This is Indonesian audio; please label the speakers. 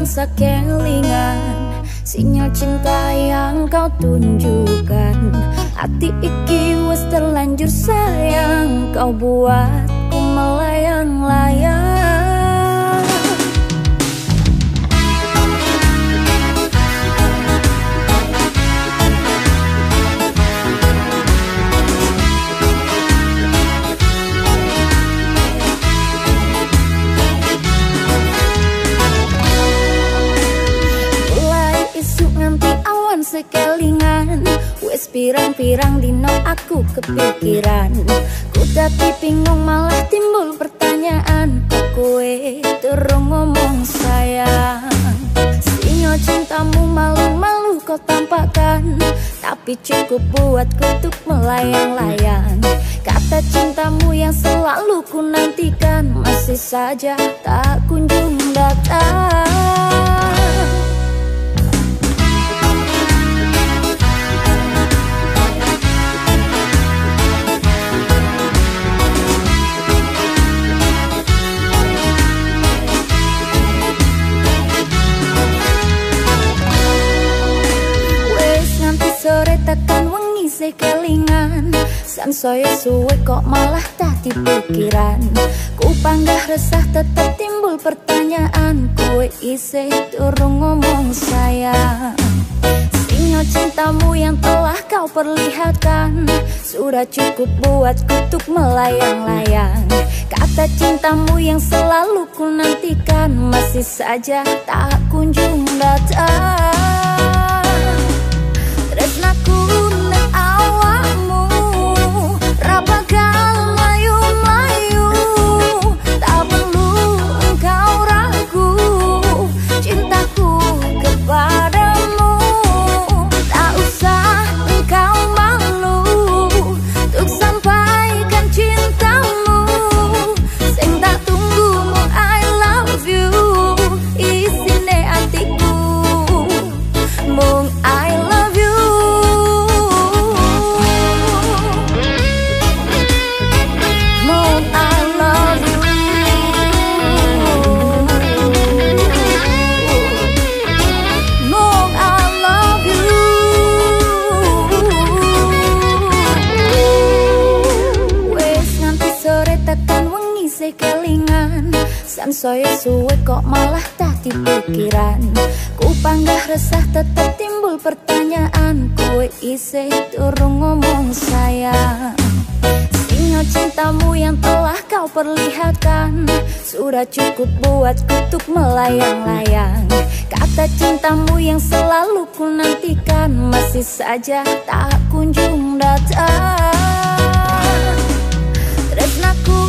Speaker 1: merasa kelingan Sinyal cinta yang kau tunjukkan. Hati iki wes terlanjur sayang. Kau buatku melayang-layang sekelingan. Wes pirang-pirang dino aku kepikiran. Ku dati bingung malah timbul pertanyaan. Kowe turun ngomong sayang Sinyo cintamu malu-malu kau tampakkan. Tapi cukup buatku untuk melayang-layang. Kata cintamu yang selalu ku nantikan Masih saja tak kunjung isih kelingan. San soyo suwe kok malah tak pikiran. Ku panggah resah tetap timbul pertanyaan. Kue isih turun ngomong sayang. Sinyo cintamu yang telah kau perlihatkan. Sudah cukup buat kutuk melayang-layang. Kata cintamu yang selalu ku nantikan. Masih saja tak kunjung datang kowe kelingan soya suwe kok malah tak dipikiran. Ku panggah resah tetap timbul pertanyaan. Kue isi turun ngomong sayang. Sinyal cintamu yang telah kau perlihatkan. Sudah cukup buat kutuk melayang-layang. Kata cintamu yang selalu ku nantikan. Masih saja tak kunjung datang. Tresnaku